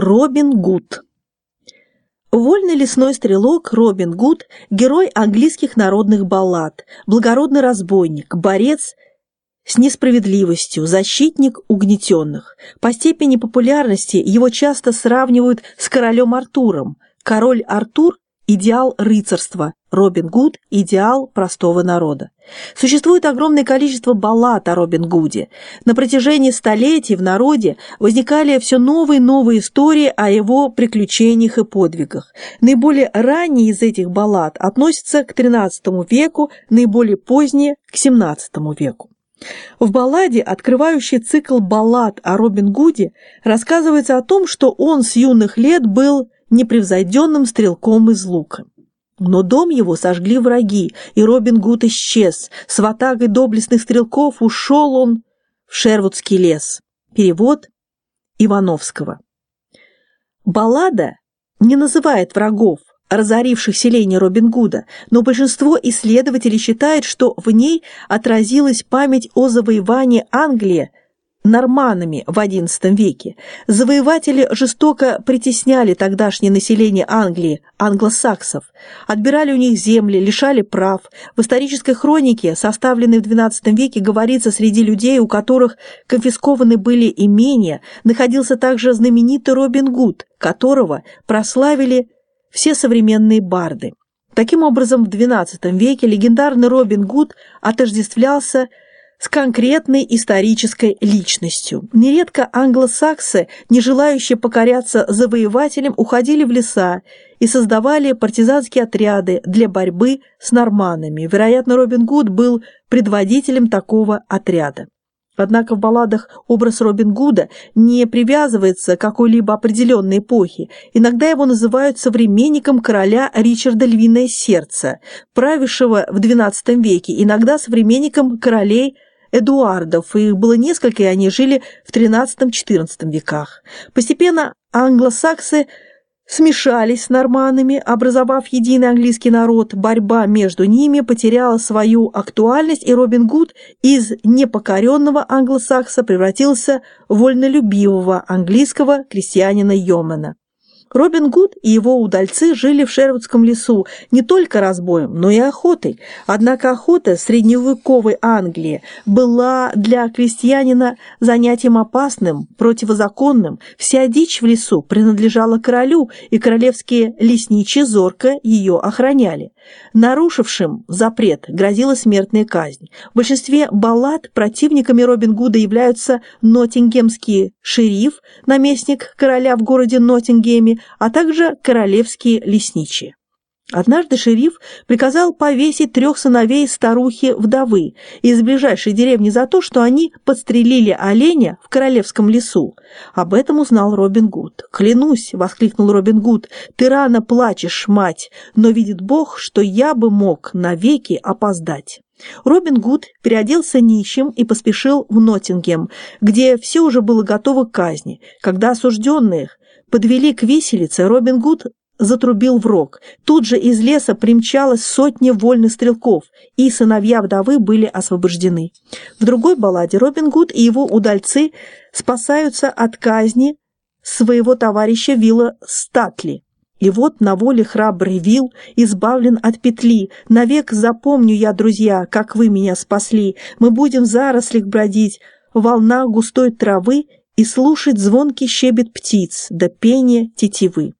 Робин Гуд Вольный лесной стрелок Робин Гуд – герой английских народных баллад, благородный разбойник, борец с несправедливостью, защитник угнетенных. По степени популярности его часто сравнивают с королем Артуром. Король Артур – идеал рыцарства, Робин Гуд – идеал простого народа. Существует огромное количество баллад о Робин Гуде. На протяжении столетий в народе возникали все новые и новые истории о его приключениях и подвигах. Наиболее ранние из этих баллад относятся к XIII веку, наиболее поздние – к XVII веку. В балладе, открывающей цикл баллад о Робин Гуде, рассказывается о том, что он с юных лет был непревзойденным стрелком из лука. Но дом его сожгли враги, и Робин Гуд исчез. С ватагой доблестных стрелков ушел он в Шервудский лес. Перевод Ивановского. Баллада не называет врагов, разоривших селение Робин Гуда, но большинство исследователей считает, что в ней отразилась память о завоевании Англии норманами в XI веке. Завоеватели жестоко притесняли тогдашнее население Англии, англосаксов, отбирали у них земли, лишали прав. В исторической хронике, составленной в XII веке, говорится, среди людей, у которых конфискованы были имения, находился также знаменитый Робин Гуд, которого прославили все современные барды. Таким образом, в XII веке легендарный Робин Гуд отождествлялся конкретной исторической личностью. Нередко англосаксы, не желающие покоряться завоевателям, уходили в леса и создавали партизанские отряды для борьбы с норманами. Вероятно, Робин Гуд был предводителем такого отряда. Однако в балладах образ Робин Гуда не привязывается к какой-либо определенной эпохе. Иногда его называют современником короля Ричарда Львиное Сердце, правившего в XII веке, иногда современником королей Эдуардов, их было несколько, и они жили в XIII-XIV веках. Постепенно англосаксы смешались с норманами, образовав единый английский народ. Борьба между ними потеряла свою актуальность, и Робин Гуд из непокоренного англосакса превратился в вольнолюбивого английского крестьянина-йомена. Робин Гуд и его удальцы жили в Шервудском лесу не только разбоем, но и охотой. Однако охота средневековой Англии была для крестьянина занятием опасным, противозаконным. Вся дичь в лесу принадлежала королю, и королевские лесничие зорко ее охраняли. Нарушившим запрет грозила смертная казнь. В большинстве баллад противниками Робин Гуда являются Ноттингемский шериф, наместник короля в городе Ноттингеме, а также королевские лесничие. Однажды шериф приказал повесить трех сыновей старухи-вдовы из ближайшей деревни за то, что они подстрелили оленя в королевском лесу. Об этом узнал Робин Гуд. «Клянусь!» — воскликнул Робин Гуд. «Ты рано плачешь, мать, но видит Бог, что я бы мог навеки опоздать». Робин Гуд переоделся нищим и поспешил в Ноттингем, где все уже было готово к казни. Когда осужденных подвели к виселице, Робин Гуд затрубил в рог. Тут же из леса примчалась сотня вольных стрелков, и сыновья вдовы были освобождены. В другой балладе Робин Гуд и его удальцы спасаются от казни своего товарища Вилла Статли. И вот на воле храбрый Вил избавлен от петли. Навек запомню я, друзья, как вы меня спасли. Мы будем в зарослях бродить, волна густой травы и слушать звонкий щебет птиц да пение тетивы.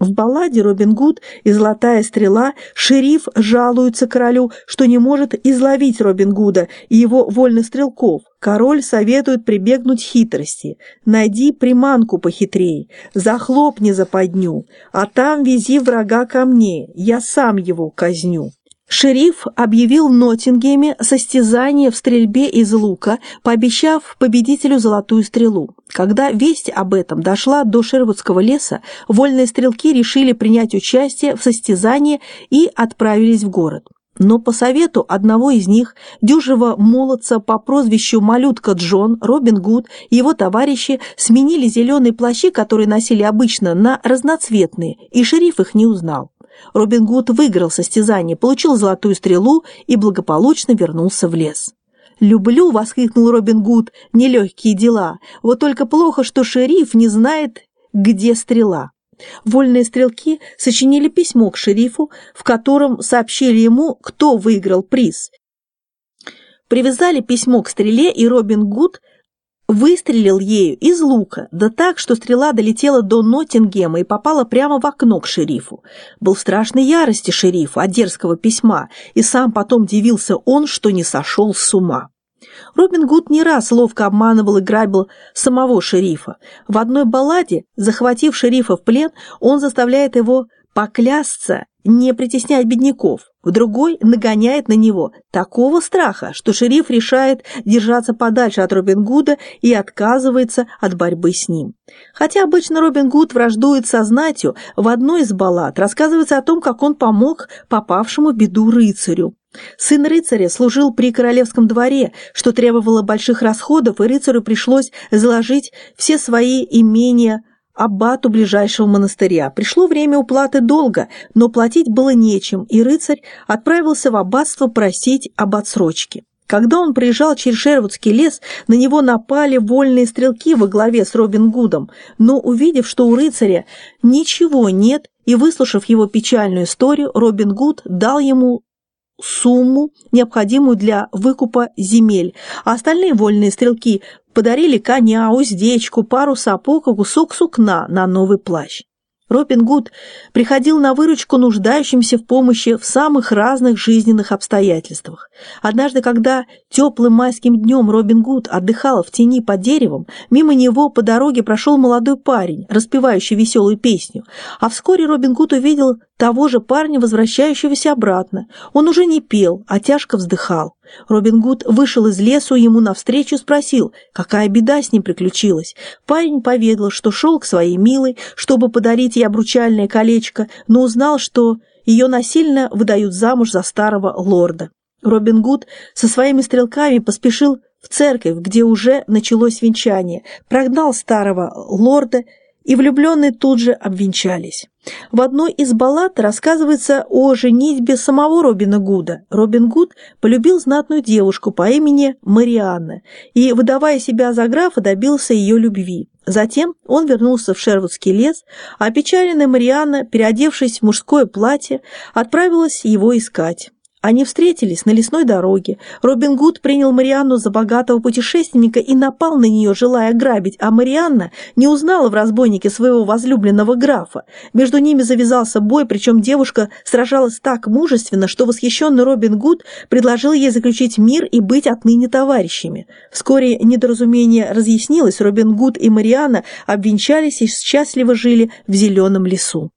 В балладе «Робин Гуд» и «Золотая стрела» шериф жалуется королю, что не может изловить Робин Гуда и его вольнострелков. Король советует прибегнуть хитрости. «Найди приманку похитрей, захлопни западню, а там вези врага ко мне, я сам его казню». Шериф объявил в Ноттингеме состязание в стрельбе из лука, пообещав победителю золотую стрелу. Когда весть об этом дошла до Шервудского леса, вольные стрелки решили принять участие в состязании и отправились в город. Но по совету одного из них, дюжего молодца по прозвищу Малютка Джон, Робин Гуд и его товарищи сменили зеленые плащи, которые носили обычно, на разноцветные, и шериф их не узнал. Робин Гуд выиграл состязание, получил золотую стрелу и благополучно вернулся в лес. «Люблю!» — воскликнул Робин Гуд. «Нелегкие дела. Вот только плохо, что шериф не знает «Где стрела?». Вольные стрелки сочинили письмо к шерифу, в котором сообщили ему, кто выиграл приз. Привязали письмо к стреле, и Робин Гуд выстрелил ею из лука, да так, что стрела долетела до Ноттингема и попала прямо в окно к шерифу. Был в страшной ярости шериф от дерзкого письма, и сам потом дивился он, что не сошел с ума. Робин Гуд не раз ловко обманывал и грабил самого шерифа. В одной балладе, захватив шерифа в плен, он заставляет его поклясться не притеснять бедняков. В другой нагоняет на него такого страха, что шериф решает держаться подальше от Робин Гуда и отказывается от борьбы с ним. Хотя обычно Робин Гуд враждует со знатью, в одной из баллад рассказывается о том, как он помог попавшему в беду рыцарю. Сын рыцаря служил при королевском дворе, что требовало больших расходов, и рыцарю пришлось заложить все свои имения аббату ближайшего монастыря. Пришло время уплаты долга, но платить было нечем, и рыцарь отправился в аббатство просить об отсрочке. Когда он приезжал через Шервудский лес, на него напали вольные стрелки во главе с Робин Гудом, но увидев, что у рыцаря ничего нет, и выслушав его печальную историю, Робин Гуд дал ему сумму, необходимую для выкупа земель, а остальные вольные стрелки подарили коня, уздечку, пару сапог и кусок сукна на новый плащ. Робин Гуд приходил на выручку нуждающимся в помощи в самых разных жизненных обстоятельствах. Однажды, когда теплым майским днем Робин Гуд отдыхал в тени под деревом, мимо него по дороге прошел молодой парень, распевающий веселую песню, а вскоре Робин Гуд увидел того же парня, возвращающегося обратно. Он уже не пел, а тяжко вздыхал. Робин Гуд вышел из лесу, ему навстречу спросил, какая беда с ним приключилась. Парень поведал, что шел к своей милой, чтобы подарить ей обручальное колечко, но узнал, что ее насильно выдают замуж за старого лорда. Робин Гуд со своими стрелками поспешил в церковь, где уже началось венчание, прогнал старого лорда и влюбленные тут же обвенчались. В одной из баллад рассказывается о женитьбе самого Робина Гуда. Робин Гуд полюбил знатную девушку по имени Марианна и, выдавая себя за графа, добился ее любви. Затем он вернулся в Шервудский лес, а опечаленная Марианна, переодевшись в мужское платье, отправилась его искать. Они встретились на лесной дороге. Робин Гуд принял Марианну за богатого путешественника и напал на нее, желая грабить, а Марианна не узнала в разбойнике своего возлюбленного графа. Между ними завязался бой, причем девушка сражалась так мужественно, что восхищенный Робин Гуд предложил ей заключить мир и быть отныне товарищами. Вскоре недоразумение разъяснилось, Робин Гуд и Марианна обвенчались и счастливо жили в зеленом лесу.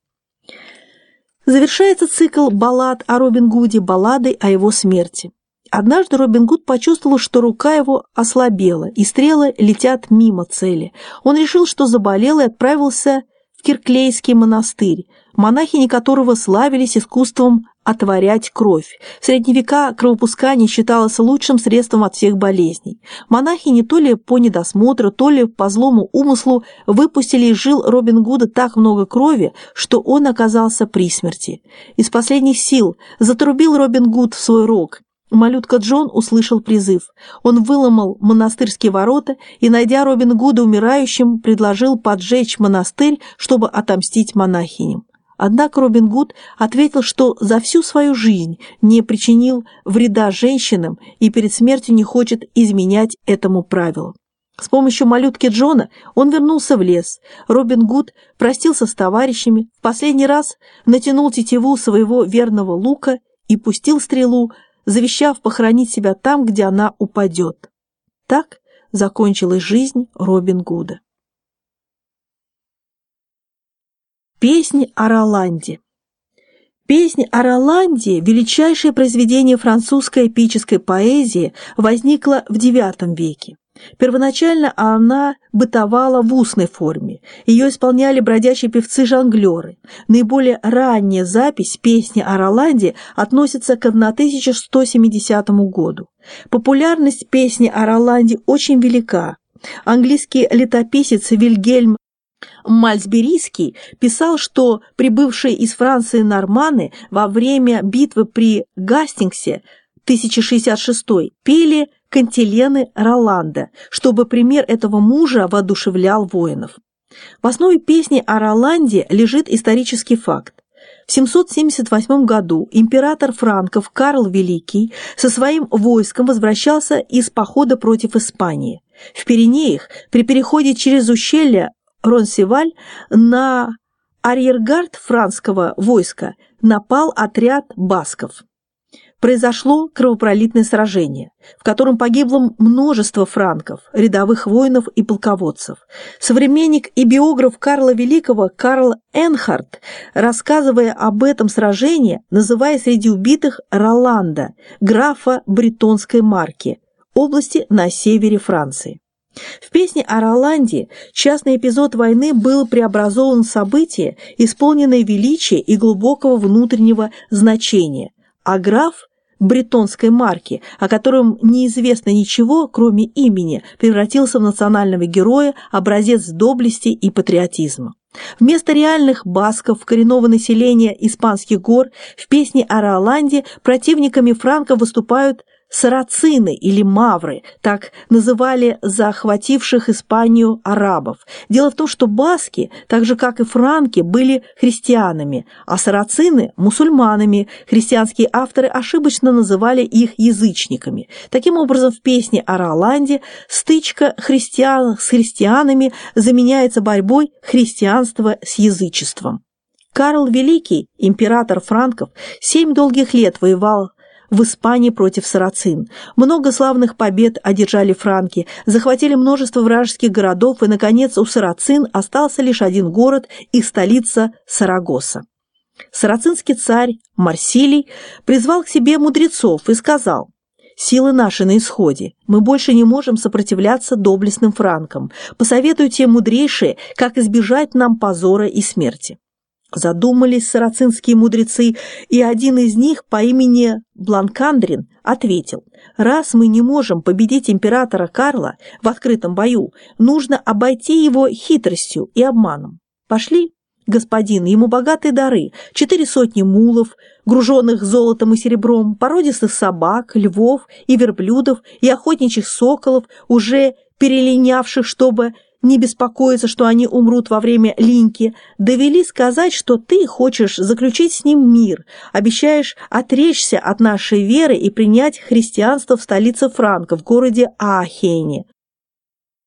Завершается цикл баллад о Робин Гуде балладой о его смерти. Однажды Робин Гуд почувствовал, что рука его ослабела, и стрелы летят мимо цели. Он решил, что заболел и отправился Кирклейский монастырь, монахини которого славились искусством отворять кровь. В средние века кровопускание считалось лучшим средством от всех болезней. Монахи не то ли по недосмотру, то ли по злому умыслу выпустили из жил Робин Гуда так много крови, что он оказался при смерти. Из последних сил затрубил Робин Гуд в свой рог. Малютка Джон услышал призыв. Он выломал монастырские ворота и, найдя Робин Гуда умирающим, предложил поджечь монастырь, чтобы отомстить монахиням. Однако Робин Гуд ответил, что за всю свою жизнь не причинил вреда женщинам и перед смертью не хочет изменять этому правилу. С помощью малютки Джона он вернулся в лес. Робин Гуд простился с товарищами, в последний раз натянул тетиву своего верного лука и пустил стрелу, завещав похоронить себя там, где она упадет. Так закончилась жизнь Робин Гуда. Песнь о Роланде Песнь о Роланде, величайшее произведение французской эпической поэзии, возникла в IX веке. Первоначально она бытовала в устной форме. Ее исполняли бродячие певцы-жонглеры. Наиболее ранняя запись песни о Роланде относится к 1170 году. Популярность песни о Роланде очень велика. Английский летописец Вильгельм Мальсберийский писал, что прибывшие из Франции норманы во время битвы при Гастингсе 1066 пели кантилены Роланда, чтобы пример этого мужа воодушевлял воинов. В основе песни о Роланде лежит исторический факт. В 778 году император франков Карл Великий со своим войском возвращался из похода против Испании. В Пиренеях при переходе через ущелье Ронсеваль на арьергард франского войска напал отряд басков произошло кровопролитное сражение, в котором погибло множество франков, рядовых воинов и полководцев. Современник и биограф Карла Великого Карл Энхарт, рассказывая об этом сражении, называя среди убитых Роланда, графа бретонской марки, области на севере Франции. В песне о Роланде частный эпизод войны был преобразован в событие, исполненное величия и глубокого внутреннего значения, а граф бретонской марки, о котором неизвестно ничего, кроме имени, превратился в национального героя, образец доблести и патриотизма. Вместо реальных басков, коренного населения испанских гор, в песне о Роланде противниками франков выступают сарацины или мавры, так называли захвативших Испанию арабов. Дело в том, что баски, так же как и франки, были христианами, а сарацины – мусульманами. Христианские авторы ошибочно называли их язычниками. Таким образом, в песне о Роланде стычка христиан с христианами заменяется борьбой христианства с язычеством. Карл Великий, император франков, семь долгих лет воевал в Испании против сарацин. Много славных побед одержали франки, захватили множество вражеских городов, и, наконец, у сарацин остался лишь один город, их столица Сарагоса. Сарацинский царь Марсилий призвал к себе мудрецов и сказал, «Силы наши на исходе, мы больше не можем сопротивляться доблестным франкам. Посоветуйте, мудрейшие, как избежать нам позора и смерти». Задумались сарацинские мудрецы, и один из них по имени Бланкандрин ответил, «Раз мы не можем победить императора Карла в открытом бою, нужно обойти его хитростью и обманом. Пошли, господин, ему богатые дары, четыре сотни мулов, груженных золотом и серебром, породистых собак, львов и верблюдов, и охотничьих соколов, уже перелинявших, чтобы не беспокоиться, что они умрут во время линьки, довели сказать, что ты хочешь заключить с ним мир, обещаешь отречься от нашей веры и принять христианство в столице Франка, в городе Аахене.